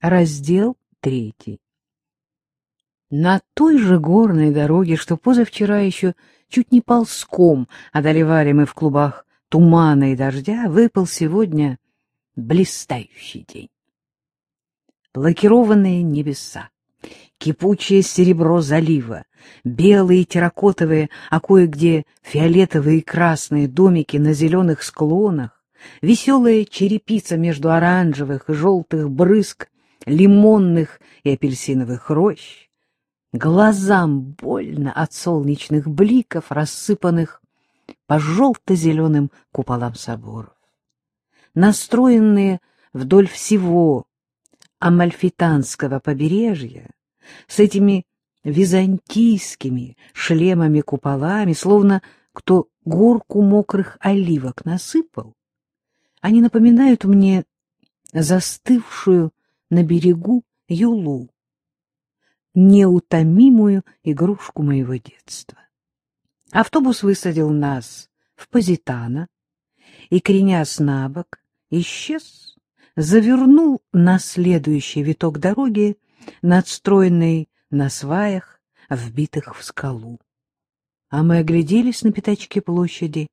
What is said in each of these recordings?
Раздел третий. На той же горной дороге, что позавчера еще чуть не ползком одолевали мы в клубах тумана и дождя, выпал сегодня блистающий день. Лакированные небеса, кипучее серебро залива, белые терракотовые, а кое-где фиолетовые и красные домики на зеленых склонах, веселая черепица между оранжевых и желтых брызг лимонных и апельсиновых рощ. Глазам больно от солнечных бликов, рассыпанных по желто-зеленым куполам соборов. Настроенные вдоль всего Амальфитанского побережья, с этими византийскими шлемами-куполами, словно кто горку мокрых оливок насыпал, они напоминают мне застывшую на берегу Юлу, неутомимую игрушку моего детства. Автобус высадил нас в Позитано и, кренясь на бок, исчез, завернул на следующий виток дороги, надстроенный на сваях, вбитых в скалу. А мы огляделись на пятачке площади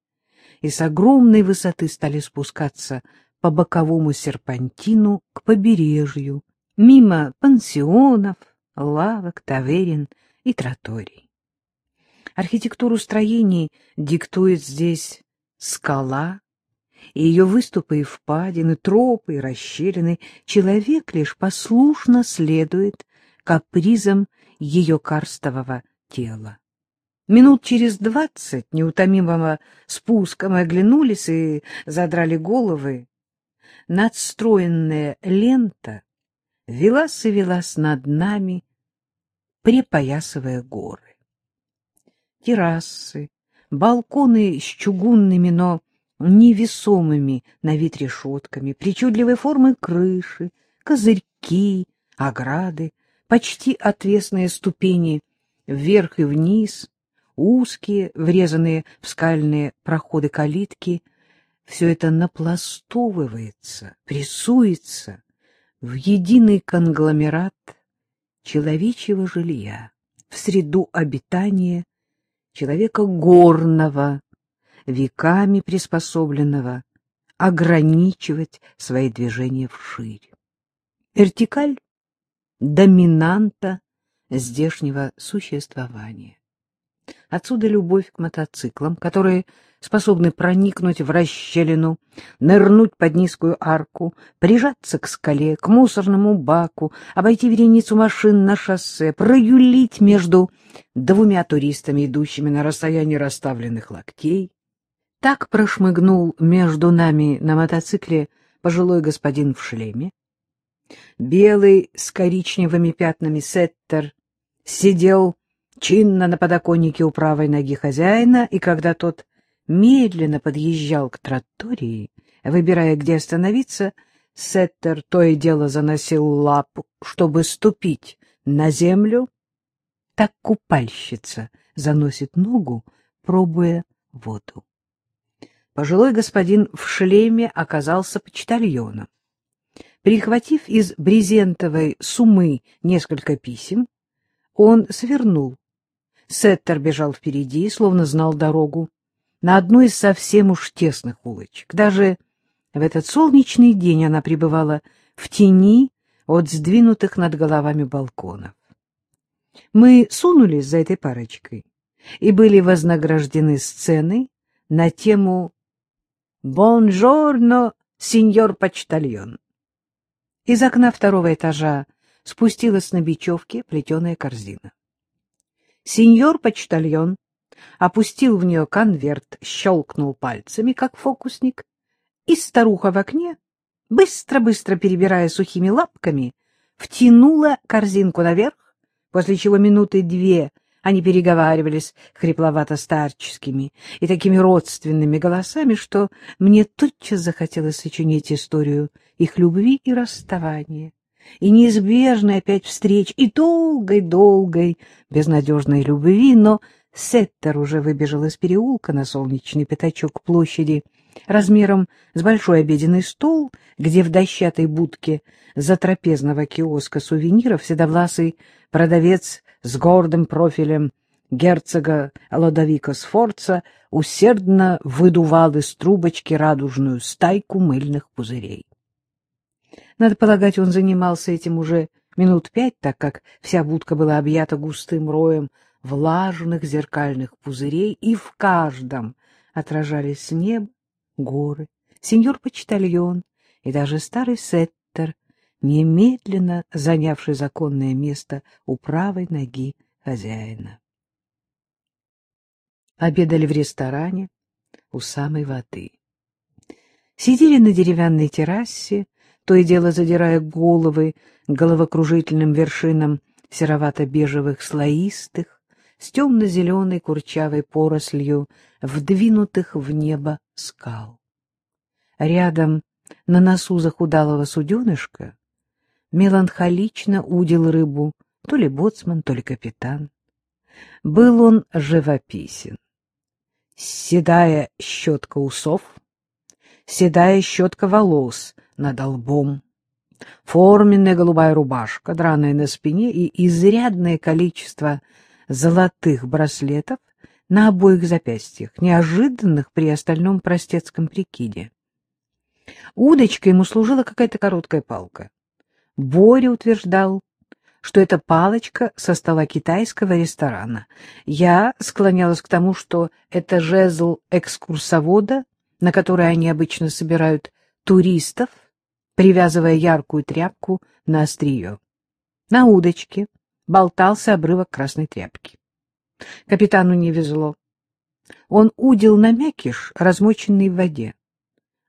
и с огромной высоты стали спускаться по боковому серпантину к побережью, мимо пансионов, лавок, таверин и троторий. Архитектуру строений диктует здесь скала, и ее выступы и впадины, тропы и расщелины. Человек лишь послушно следует капризам ее карстового тела. Минут через двадцать неутомимого спуска мы оглянулись и задрали головы надстроенная лента велась и велась над нами, припоясывая горы. Террасы, балконы с чугунными, но невесомыми на вид решетками, причудливой формы крыши, козырьки, ограды, почти отвесные ступени вверх и вниз, узкие, врезанные в скальные проходы калитки — все это напластовывается, прессуется в единый конгломерат человечьего жилья, в среду обитания человека горного, веками приспособленного ограничивать свои движения вширь. Вертикаль — доминанта здешнего существования. Отсюда любовь к мотоциклам, которые способны проникнуть в расщелину, нырнуть под низкую арку, прижаться к скале, к мусорному баку, обойти вереницу машин на шоссе, проюлить между двумя туристами, идущими на расстоянии расставленных локтей. Так прошмыгнул между нами на мотоцикле пожилой господин в шлеме. Белый с коричневыми пятнами сеттер сидел чинно на подоконнике у правой ноги хозяина, и когда тот медленно подъезжал к тротории, выбирая, где остановиться, Сеттер то и дело заносил лапу, чтобы ступить на землю. Так купальщица заносит ногу, пробуя воду. Пожилой господин в шлеме оказался почтальоном. Прихватив из брезентовой сумы несколько писем, он свернул. Сеттер бежал впереди, словно знал дорогу на одной из совсем уж тесных улочек. Даже в этот солнечный день она пребывала в тени от сдвинутых над головами балконов. Мы сунулись за этой парочкой и были вознаграждены сценой на тему «Бонжорно, сеньор почтальон». Из окна второго этажа спустилась на бечевке плетеная корзина. Сеньор почтальон опустил в нее конверт, щелкнул пальцами, как фокусник, и старуха в окне, быстро-быстро перебирая сухими лапками, втянула корзинку наверх, после чего минуты две они переговаривались хрипловато-старческими и такими родственными голосами, что мне тотчас захотелось сочинить историю их любви и расставания, и неизбежной опять встреч, и долгой-долгой безнадежной любви, но Сеттер уже выбежал из переулка на солнечный пятачок площади размером с большой обеденный стол, где в дощатой будке за трапезного киоска сувениров седовласый продавец с гордым профилем герцога Лодовика Сфорца усердно выдувал из трубочки радужную стайку мыльных пузырей. Надо полагать, он занимался этим уже минут пять, так как вся будка была объята густым роем влажных зеркальных пузырей, и в каждом отражались небо, горы, сеньор-почтальон и даже старый сеттер, немедленно занявший законное место у правой ноги хозяина. Обедали в ресторане у самой воды. Сидели на деревянной террасе, то и дело задирая головы головокружительным вершинам серовато-бежевых слоистых, с темно-зеленой курчавой порослью, вдвинутых в небо скал. Рядом, на носу захудалого суденышка, меланхолично удил рыбу то ли боцман, то ли капитан. Был он живописен. Седая щетка усов, седая щетка волос над лбом, форменная голубая рубашка, драная на спине и изрядное количество золотых браслетов на обоих запястьях, неожиданных при остальном простецком прикиде. Удочкой ему служила какая-то короткая палка. Боря утверждал, что это палочка со стола китайского ресторана. Я склонялась к тому, что это жезл экскурсовода, на который они обычно собирают туристов, привязывая яркую тряпку на острие. На удочке болтался обрывок красной тряпки. Капитану не везло. Он удил на мякиш, размоченный в воде.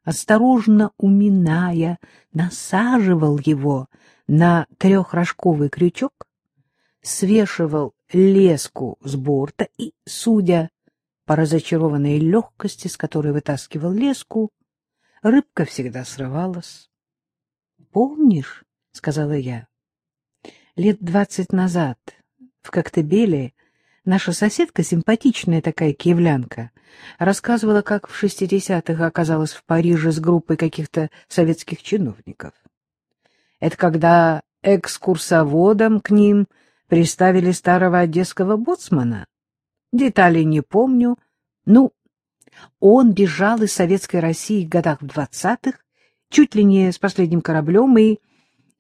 Осторожно уминая, насаживал его на трехрожковый крючок, свешивал леску с борта и, судя по разочарованной легкости, с которой вытаскивал леску, рыбка всегда срывалась. — Помнишь, — сказала я, — лет двадцать назад в Коктебеле наша соседка, симпатичная такая киевлянка, рассказывала, как в шестидесятых оказалась в Париже с группой каких-то советских чиновников. Это когда экскурсоводом к ним приставили старого одесского боцмана. Деталей не помню. Ну, он бежал из Советской России в годах в двадцатых, чуть ли не с последним кораблем, и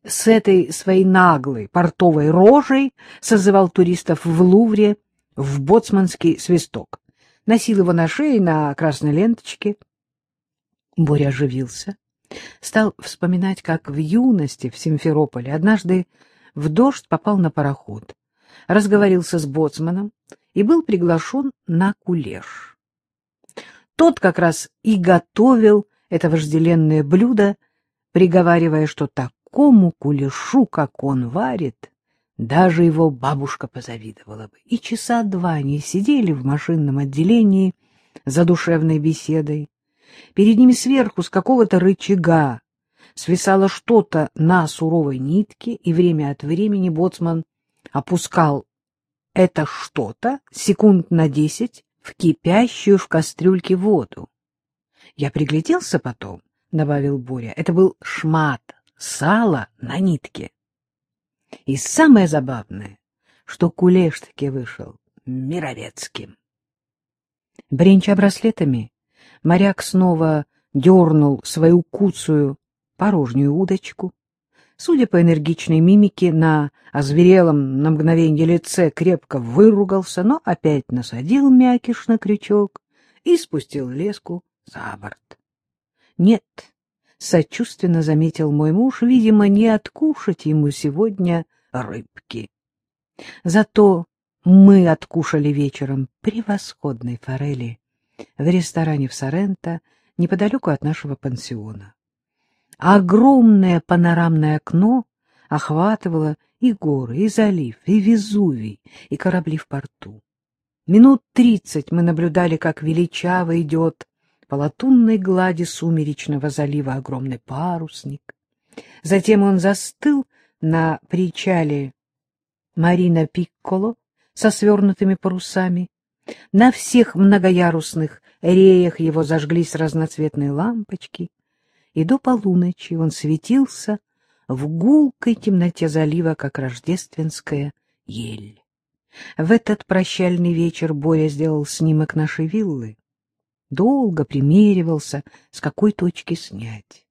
с этой своей наглой портовой рожей созывал туристов в Лувре в боцманский свисток. Носил его на шее на красной ленточке. Боря оживился стал вспоминать, как в юности в Симферополе однажды в дождь попал на пароход, разговорился с боцманом и был приглашен на кулеш. Тот как раз и готовил это вожделенное блюдо, приговаривая, что такому кулешу, как он варит, даже его бабушка позавидовала бы. И часа два они сидели в машинном отделении за душевной беседой, Перед ними сверху с какого-то рычага свисало что-то на суровой нитке, и время от времени боцман опускал это что-то секунд на десять в кипящую в кастрюльке воду. Я пригляделся потом, — добавил Боря, — это был шмат сала на нитке. И самое забавное, что кулеш таки вышел мировецким. Бренча браслетами, моряк снова дернул свою куцую порожнюю удочку. Судя по энергичной мимике, на озверелом на мгновенье лице крепко выругался, но опять насадил мякиш на крючок и спустил леску за борт. — Нет, — сочувственно заметил мой муж, — видимо, не откушать ему сегодня рыбки. Зато мы откушали вечером превосходной форели в ресторане в Соренто, неподалеку от нашего пансиона. Огромное панорамное окно охватывало и горы, и залив, и Везувий, и корабли в порту. Минут тридцать мы наблюдали, как величаво идет по латунной глади сумеречного залива огромный парусник. Затем он застыл на причале Марина Пикколо со свернутыми парусами, на всех многоярусных реях его зажглись разноцветные лампочки, и до полуночи он светился в гулкой темноте залива, как рождественская ель. В этот прощальный вечер Боря сделал снимок нашей виллы. Долго примеривался, с какой точки снять.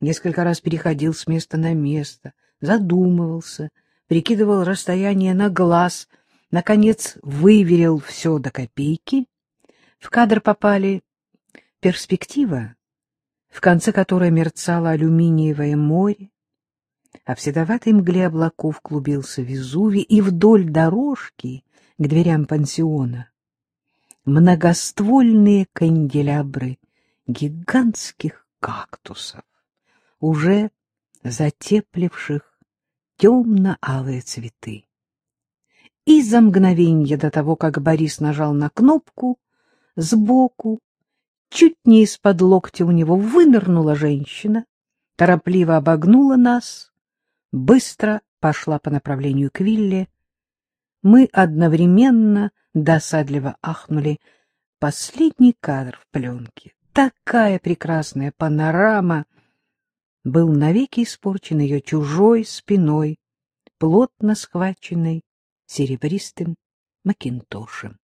Несколько раз переходил с места на место, задумывался, прикидывал расстояние на глаз, наконец выверил все до копейки. В кадр попали перспектива, в конце которой мерцало алюминиевое море, а в седоватой мгле облаков клубился Везувий, и вдоль дорожки к дверям пансиона многоствольные канделябры гигантских кактусов, уже затепливших темно-алые цветы. И за мгновенье до того, как Борис нажал на кнопку, сбоку, чуть не из-под локтя у него вынырнула женщина, торопливо обогнула нас, быстро пошла по направлению к вилле. Мы одновременно досадливо ахнули. Последний кадр в пленке. Такая прекрасная панорама! Был навеки испорчен ее чужой спиной, плотно схваченной серебристым макинтошем.